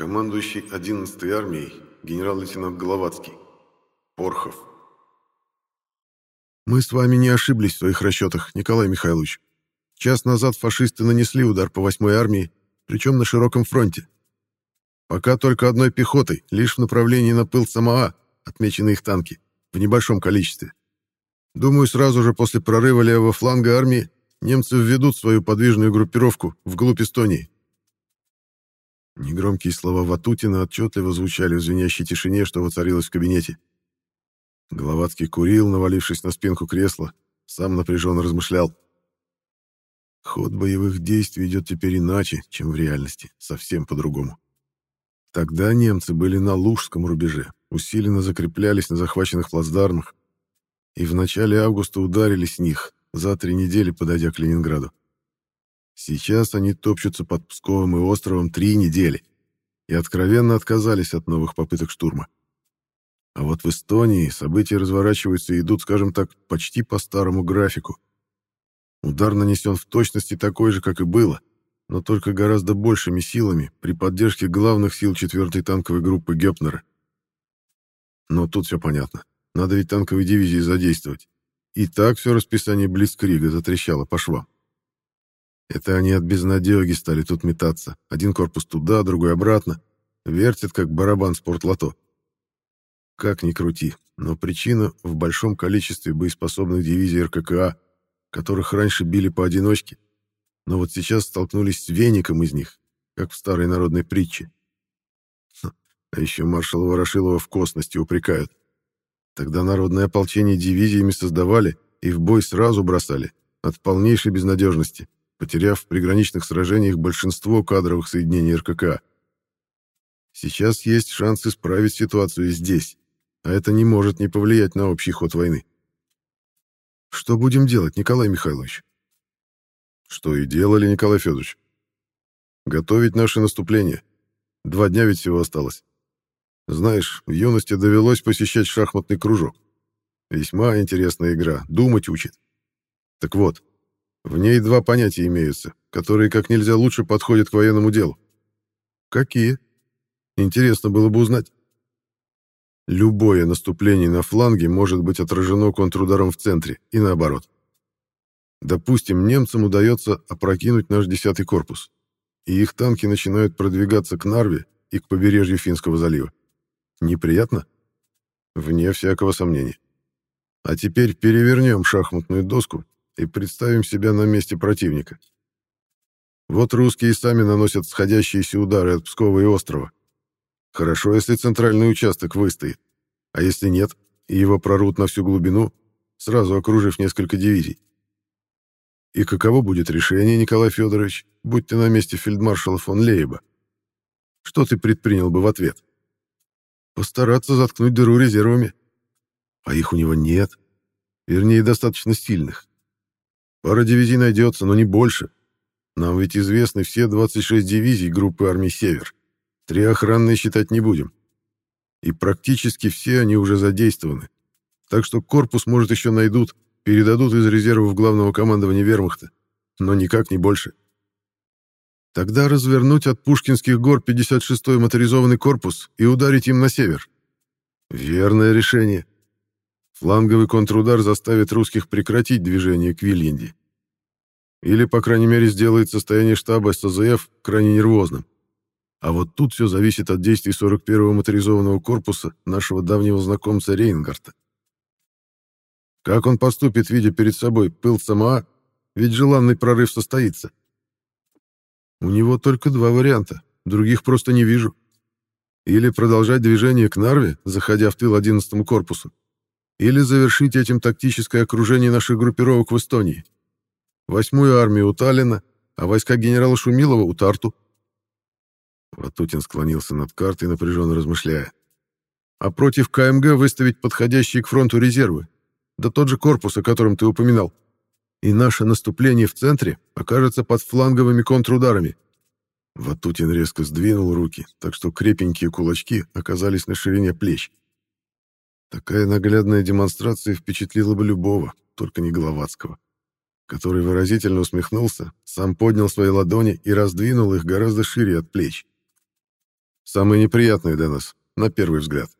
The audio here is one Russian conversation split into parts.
Командующий 11-й армией генерал-лейтенант Головацкий. Порхов. Мы с вами не ошиблись в своих расчетах, Николай Михайлович. Час назад фашисты нанесли удар по 8-й армии, причем на широком фронте. Пока только одной пехотой, лишь в направлении на пыл Самоа, отмечены их танки, в небольшом количестве. Думаю, сразу же после прорыва левого фланга армии немцы введут свою подвижную группировку вглубь Эстонии. Негромкие слова Ватутина отчетливо звучали в звенящей тишине, что воцарилось в кабинете. Головацкий курил, навалившись на спинку кресла, сам напряженно размышлял. Ход боевых действий идет теперь иначе, чем в реальности, совсем по-другому. Тогда немцы были на Лужском рубеже, усиленно закреплялись на захваченных плацдармах и в начале августа ударили с них, за три недели подойдя к Ленинграду. Сейчас они топчутся под Псковом и островом три недели и откровенно отказались от новых попыток штурма. А вот в Эстонии события разворачиваются и идут, скажем так, почти по старому графику. Удар нанесен в точности такой же, как и было, но только гораздо большими силами при поддержке главных сил 4-й танковой группы Гёпнера. Но тут все понятно. Надо ведь танковые дивизии задействовать. И так все расписание Блицкрига затрещало по швам. Это они от безнадеги стали тут метаться. Один корпус туда, другой обратно. Вертят, как барабан спортлото. Как ни крути, но причина в большом количестве боеспособных дивизий РККА, которых раньше били поодиночке, но вот сейчас столкнулись с веником из них, как в старой народной притче. А еще маршала Ворошилова в косности упрекают. Тогда народное ополчение дивизиями создавали и в бой сразу бросали, от полнейшей безнадежности потеряв в приграничных сражениях большинство кадровых соединений РКК. Сейчас есть шанс исправить ситуацию здесь, а это не может не повлиять на общий ход войны. Что будем делать, Николай Михайлович? Что и делали, Николай Федорович. Готовить наше наступление. Два дня ведь всего осталось. Знаешь, в юности довелось посещать шахматный кружок. Весьма интересная игра, думать учит. Так вот, в ней два понятия имеются, которые как нельзя лучше подходят к военному делу. Какие? Интересно было бы узнать. Любое наступление на фланге может быть отражено контрударом в центре и наоборот. Допустим, немцам удается опрокинуть наш 10-й корпус, и их танки начинают продвигаться к Нарве и к побережью Финского залива. Неприятно? Вне всякого сомнения. А теперь перевернем шахматную доску и представим себя на месте противника. Вот русские сами наносят сходящиеся удары от Пскова и острова. Хорошо, если центральный участок выстоит. А если нет, и его прорвут на всю глубину, сразу окружив несколько дивизий. И каково будет решение, Николай Федорович, будь ты на месте фельдмаршала фон Лейба? Что ты предпринял бы в ответ? Постараться заткнуть дыру резервами. А их у него нет. Вернее, достаточно сильных. Пара дивизий найдется, но не больше. Нам ведь известны все 26 дивизий группы армий «Север». Три охранные считать не будем. И практически все они уже задействованы. Так что корпус, может, еще найдут, передадут из резервов главного командования вермахта. Но никак не больше. Тогда развернуть от Пушкинских гор 56-й моторизованный корпус и ударить им на север. Верное решение. Фланговый контрудар заставит русских прекратить движение к Вильянде. Или, по крайней мере, сделает состояние штаба СЗФ крайне нервозным. А вот тут все зависит от действий 41-го моторизованного корпуса нашего давнего знакомца Рейнгарта. Как он поступит, видя перед собой пыл Самоа, ведь желанный прорыв состоится. У него только два варианта, других просто не вижу. Или продолжать движение к Нарве, заходя в тыл 11-му корпусу, или завершить этим тактическое окружение наших группировок в Эстонии. Восьмую армию у Таллина, а войска генерала Шумилова у Тарту. Ватутин склонился над картой, напряженно размышляя. А против КМГ выставить подходящие к фронту резервы, да тот же корпус, о котором ты упоминал. И наше наступление в центре окажется под фланговыми контрударами. Ватутин резко сдвинул руки, так что крепенькие кулачки оказались на ширине плеч. Такая наглядная демонстрация впечатлила бы любого, только не Головацкого, который выразительно усмехнулся, сам поднял свои ладони и раздвинул их гораздо шире от плеч. самое неприятное для нас, на первый взгляд.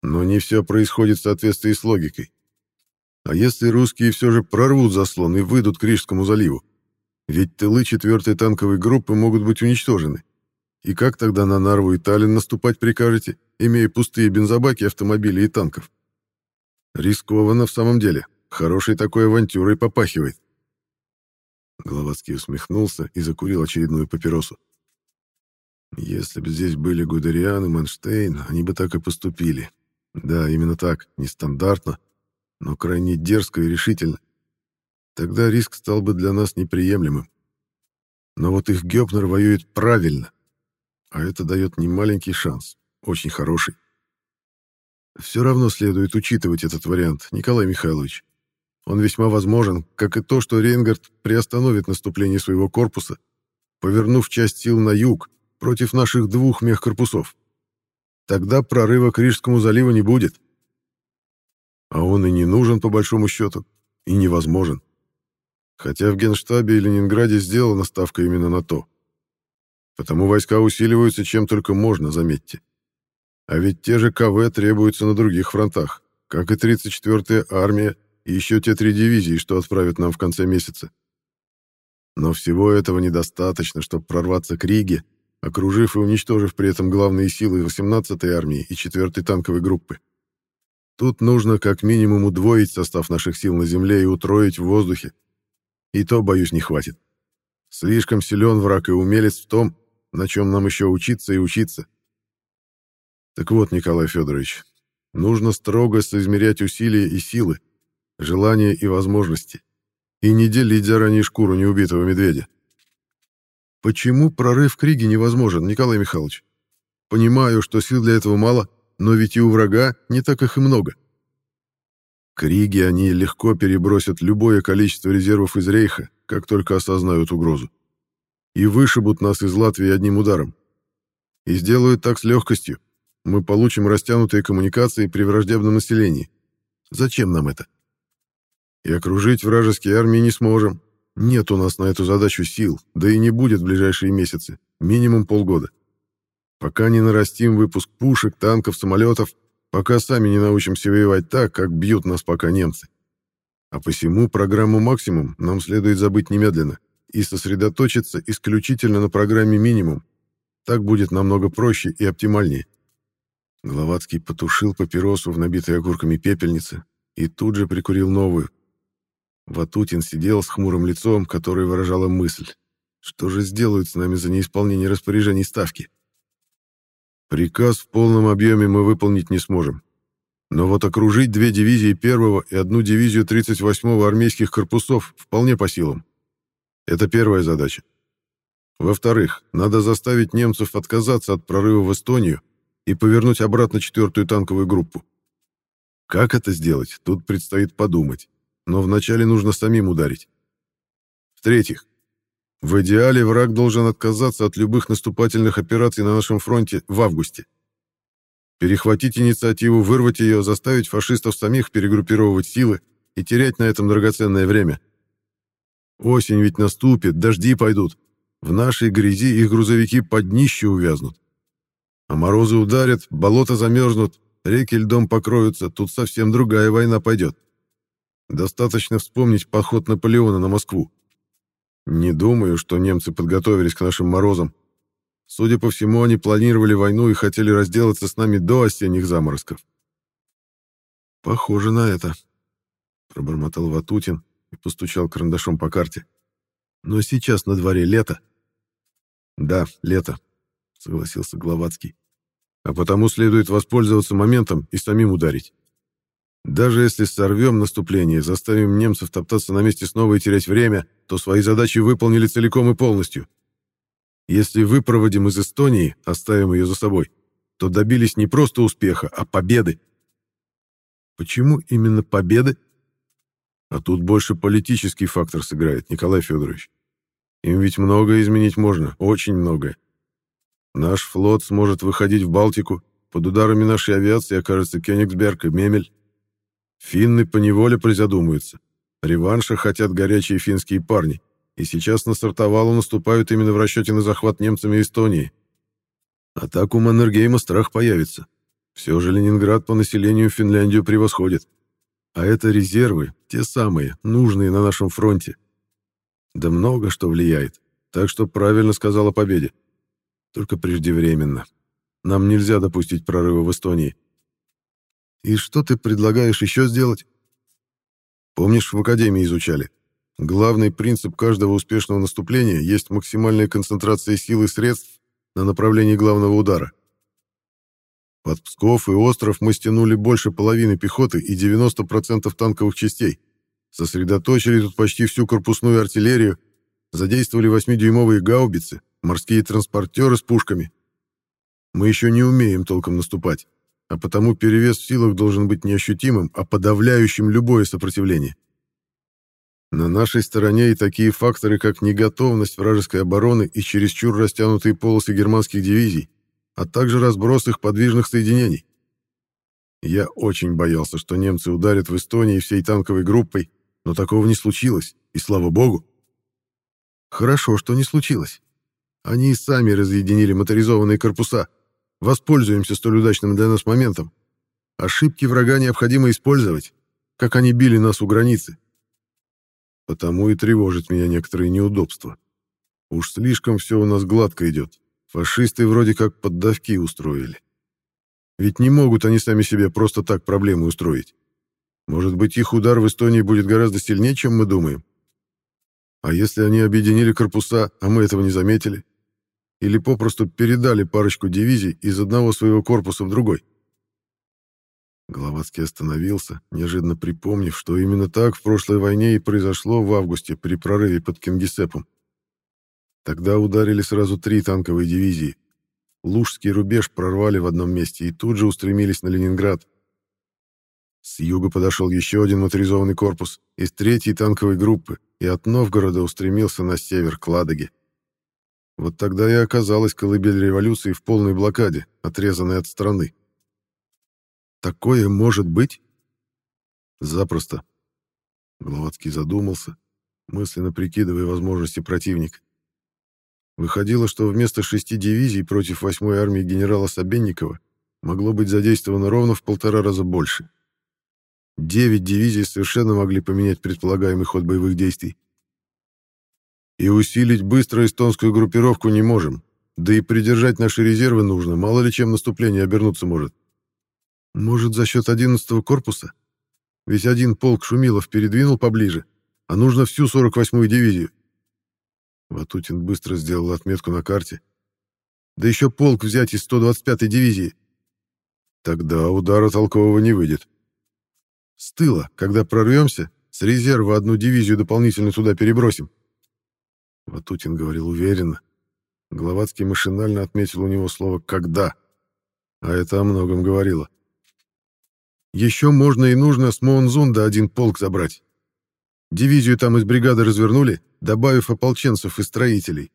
Но не все происходит в соответствии с логикой. А если русские все же прорвут заслон и выйдут к Рижскому заливу? Ведь тылы 4-й танковой группы могут быть уничтожены. И как тогда на Нарву и Таллин наступать прикажете, имея пустые бензобаки, автомобили и танков? Рискованно в самом деле. Хорошей такой авантюрой попахивает. Головацкий усмехнулся и закурил очередную папиросу. Если бы здесь были Гудериан и Манштейн, они бы так и поступили. Да, именно так, нестандартно, но крайне дерзко и решительно. Тогда риск стал бы для нас неприемлемым. Но вот их Гёпнер воюет правильно, а это дает немаленький шанс, очень хороший. Все равно следует учитывать этот вариант, Николай Михайлович. Он весьма возможен, как и то, что Рейнгард приостановит наступление своего корпуса, повернув часть сил на юг против наших двух мехкорпусов. Тогда прорыва к Рижскому заливу не будет. А он и не нужен, по большому счету, и невозможен. Хотя в Генштабе и Ленинграде сделана ставка именно на то. Потому войска усиливаются чем только можно, заметьте. А ведь те же КВ требуются на других фронтах, как и 34-я армия и еще те три дивизии, что отправят нам в конце месяца. Но всего этого недостаточно, чтобы прорваться к Риге окружив и уничтожив при этом главные силы 18-й армии и 4-й танковой группы. Тут нужно как минимум удвоить состав наших сил на земле и утроить в воздухе. И то, боюсь, не хватит. Слишком силен враг и умелец в том, на чем нам еще учиться и учиться. Так вот, Николай Федорович, нужно строго соизмерять усилия и силы, желания и возможности, и не делить заранее шкуру неубитого медведя. Почему прорыв к Риге невозможен, Николай Михайлович? Понимаю, что сил для этого мало, но ведь и у врага не так их и много. К Риге они легко перебросят любое количество резервов из Рейха, как только осознают угрозу. И вышибут нас из Латвии одним ударом. И сделают так с легкостью. Мы получим растянутые коммуникации при враждебном населении. Зачем нам это? И окружить вражеские армии не сможем, нет у нас на эту задачу сил, да и не будет в ближайшие месяцы, минимум полгода. Пока не нарастим выпуск пушек, танков, самолетов, пока сами не научимся воевать так, как бьют нас пока немцы. А посему программу «Максимум» нам следует забыть немедленно и сосредоточиться исключительно на программе «Минимум». Так будет намного проще и оптимальнее. Гловацкий потушил папиросу в набитой огурками пепельнице и тут же прикурил новую, Ватутин сидел с хмурым лицом, которое выражало мысль. Что же сделают с нами за неисполнение распоряжений ставки? Приказ в полном объеме мы выполнить не сможем. Но вот окружить две дивизии первого и одну дивизию 38-го армейских корпусов вполне по силам. Это первая задача. Во-вторых, надо заставить немцев отказаться от прорыва в Эстонию и повернуть обратно четвертую танковую группу. Как это сделать, тут предстоит подумать но вначале нужно самим ударить. В-третьих, в идеале враг должен отказаться от любых наступательных операций на нашем фронте в августе. Перехватить инициативу, вырвать ее, заставить фашистов самих перегруппировывать силы и терять на этом драгоценное время. Осень ведь наступит, дожди пойдут. В нашей грязи их грузовики под днище увязнут. А морозы ударят, болота замерзнут, реки льдом покроются, тут совсем другая война пойдет. Достаточно вспомнить поход Наполеона на Москву. Не думаю, что немцы подготовились к нашим морозам. Судя по всему, они планировали войну и хотели разделаться с нами до осенних заморозков. Похоже на это, пробормотал Ватутин и постучал карандашом по карте. Но сейчас на дворе лето. Да, лето, согласился Гловацкий. А потому следует воспользоваться моментом и самим ударить. Даже если сорвем наступление, заставим немцев топтаться на месте снова и терять время, то свои задачи выполнили целиком и полностью. Если выпроводим из Эстонии, оставим ее за собой, то добились не просто успеха, а победы. Почему именно победы? А тут больше политический фактор сыграет, Николай Федорович. Им ведь многое изменить можно, очень многое. Наш флот сможет выходить в Балтику, под ударами нашей авиации окажется Кёнигсберг и Мемель. Финны поневоле призадумаются. Реванша хотят горячие финские парни, и сейчас на Сартовалу наступают именно в расчете на захват немцами Эстонии. А так у Маннергейма страх появится. Все же Ленинград по населению Финляндию превосходит. А это резервы, те самые, нужные на нашем фронте. Да много что влияет. Так что правильно сказал о победе. Только преждевременно. Нам нельзя допустить прорыва в Эстонии. И что ты предлагаешь еще сделать? Помнишь, в Академии изучали? Главный принцип каждого успешного наступления есть максимальная концентрация сил и средств на направлении главного удара. Под Псков и остров мы стянули больше половины пехоты и 90% танковых частей. Сосредоточили тут почти всю корпусную артиллерию, задействовали 8-дюймовые гаубицы, морские транспортеры с пушками. Мы еще не умеем толком наступать, а потому перевес в силах должен быть неощутимым, а подавляющим любое сопротивление. На нашей стороне и такие факторы, как неготовность вражеской обороны и чересчур растянутые полосы германских дивизий, а также разброс их подвижных соединений. Я очень боялся, что немцы ударят в Эстонии всей танковой группой, но такого не случилось, и слава богу. Хорошо, что не случилось. Они и сами разъединили моторизованные корпуса. Воспользуемся столь удачным для нас моментом. Ошибки врага необходимо использовать, как они били нас у границы. Потому и тревожит меня некоторые неудобства. Уж слишком все у нас гладко идет. Фашисты вроде как поддавки устроили. Ведь не могут они сами себе просто так проблемы устроить. Может быть, их удар в Эстонии будет гораздо сильнее, чем мы думаем? А если они объединили корпуса, а мы этого не заметили? Или попросту передали парочку дивизий из одного своего корпуса в другой? Головацкий остановился, неожиданно припомнив, что именно так в прошлой войне и произошло в августе при прорыве под Кингисеппом. Тогда ударили сразу три танковые дивизии. Лужский рубеж прорвали в одном месте и тут же устремились на Ленинград. С юга подошел еще один моторизованный корпус из третьей танковой группы и от Новгорода устремился на север, к Ладоге. Вот тогда и оказалась колыбель революции в полной блокаде, отрезанной от страны. Такое может быть? Запросто. Гловацкий задумался, мысленно прикидывая возможности противника. Выходило, что вместо шести дивизий против восьмой армии генерала Собенникова могло быть задействовано ровно в полтора раза больше. Девять дивизий совершенно могли поменять предполагаемый ход боевых действий. И усилить быстро эстонскую группировку не можем. Да и придержать наши резервы нужно, мало ли чем наступление обернуться может. Может, за счет 11-го корпуса? Ведь один полк Шумилов передвинул поближе, а нужно всю 48-ю дивизию. Ватутин быстро сделал отметку на карте. Да еще полк взять из 125-й дивизии. Тогда удара толкового не выйдет. С тыла, когда прорвемся, с резерва одну дивизию дополнительно туда перебросим. Ватутин говорил уверенно. Гловацкий машинально отметил у него слово «когда», а это о многом говорило. Еще можно и нужно с Моунзунда один полк забрать. Дивизию там из бригады развернули, добавив ополченцев и строителей.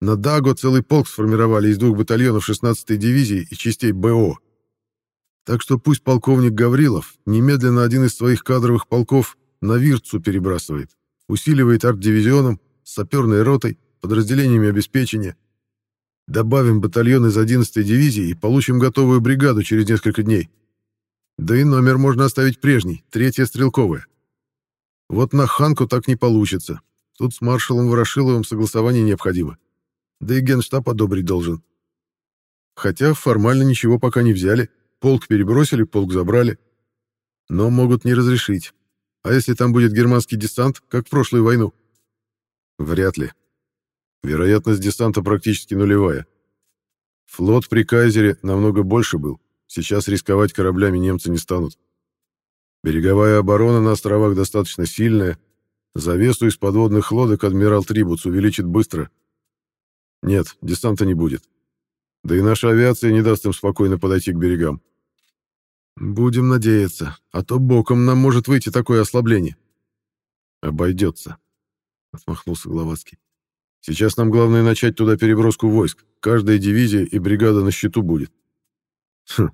На Даго целый полк сформировали из двух батальонов 16-й дивизии и частей БО. Так что пусть полковник Гаврилов немедленно один из своих кадровых полков на Вирцу перебрасывает, усиливает арт-дивизионом, саперной ротой, подразделениями обеспечения. Добавим батальон из 11-й дивизии и получим готовую бригаду через несколько дней. Да и номер можно оставить прежний, третья стрелковая. Вот на Ханку так не получится. Тут с маршалом Ворошиловым согласование необходимо. Да и генштаб одобрить должен. Хотя формально ничего пока не взяли. Полк перебросили, полк забрали. Но могут не разрешить. А если там будет германский десант, как в прошлую войну? Вряд ли. Вероятность десанта практически нулевая. Флот при Кайзере намного больше был. Сейчас рисковать кораблями немцы не станут. Береговая оборона на островах достаточно сильная. Завесу из подводных лодок адмирал Трибуц увеличит быстро. Нет, десанта не будет. Да и наша авиация не даст им спокойно подойти к берегам. Будем надеяться, а то боком нам может выйти такое ослабление. Обойдется, отмахнулся Гловацкий. Сейчас нам главное начать туда переброску войск. Каждая дивизия и бригада на счету будет. Хм.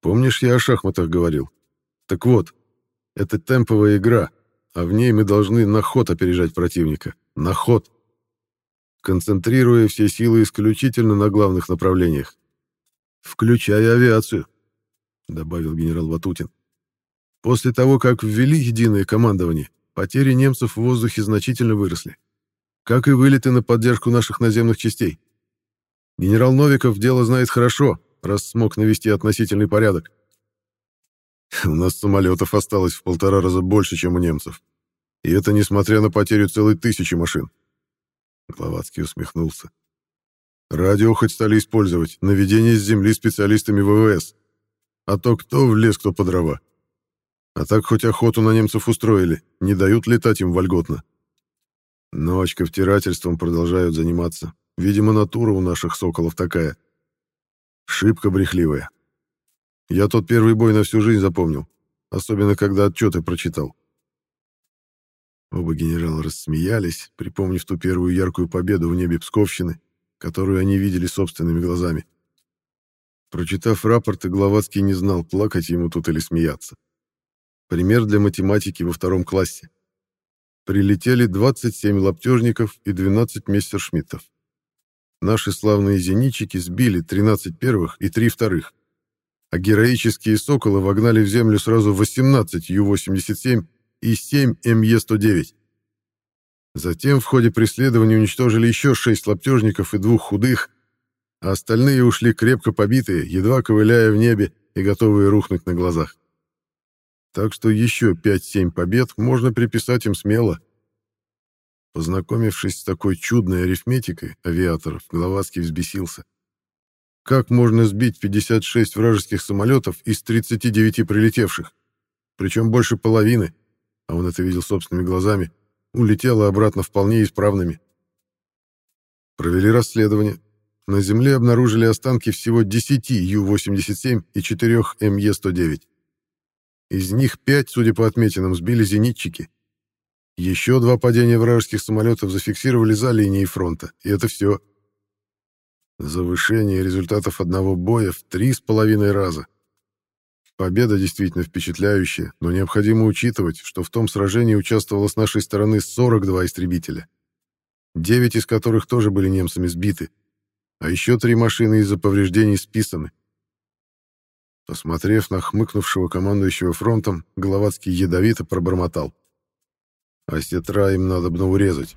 Помнишь, я о шахматах говорил? Так вот, это темповая игра, а в ней мы должны на ход опережать противника. На ход. концентрируя все силы исключительно на главных направлениях. «Включая авиацию», — добавил генерал Ватутин. «После того, как ввели единое командование, потери немцев в воздухе значительно выросли. Как и вылеты на поддержку наших наземных частей. Генерал Новиков дело знает хорошо, раз смог навести относительный порядок. У нас самолетов осталось в полтора раза больше, чем у немцев. И это несмотря на потерю целой тысячи машин. Гловацкий усмехнулся. Радио хоть стали использовать, наведение с земли специалистами ВВС. А то кто в лес, кто по дрова. А так хоть охоту на немцев устроили, не дают летать им вольготно. Ночка втирательством продолжают заниматься. Видимо, натура у наших соколов такая. Шибко брехливая. Я тот первый бой на всю жизнь запомнил, особенно когда отчеты прочитал. Оба генерала рассмеялись, припомнив ту первую яркую победу в небе Псковщины, которую они видели собственными глазами. Прочитав рапорты, Гловацкий не знал, плакать ему тут или смеяться. Пример для математики во втором классе. Прилетели 27 лаптежников и 12 мессершмиттов. Наши славные зенитчики сбили 13 первых и 3 вторых. А героические «Соколы» вогнали в землю сразу 18 Ю-87 и 7 МЕ-109. Затем в ходе преследования уничтожили еще 6 лаптежников и двух худых, а остальные ушли крепко побитые, едва ковыляя в небе и готовые рухнуть на глазах. Так что еще 5-7 побед можно приписать им смело — Познакомившись с такой чудной арифметикой авиаторов, Гловацкий взбесился. Как можно сбить 56 вражеских самолетов из 39 прилетевших? Причем больше половины, а он это видел собственными глазами, улетело обратно вполне исправными. Провели расследование. На Земле обнаружили останки всего 10 Ю-87 и 4 МЕ-109. Из них 5, судя по отметинам, сбили зенитчики, еще два падения вражеских самолетов зафиксировали за линией фронта, и это все. Завышение результатов одного боя в три с половиной раза. Победа действительно впечатляющая, но необходимо учитывать, что в том сражении участвовало с нашей стороны 42 истребителя, 9 из которых тоже были немцами сбиты, а еще три машины из-за повреждений списаны. Посмотрев на хмыкнувшего командующего фронтом, Головацкий ядовито пробормотал. А сетра им надо бы урезать.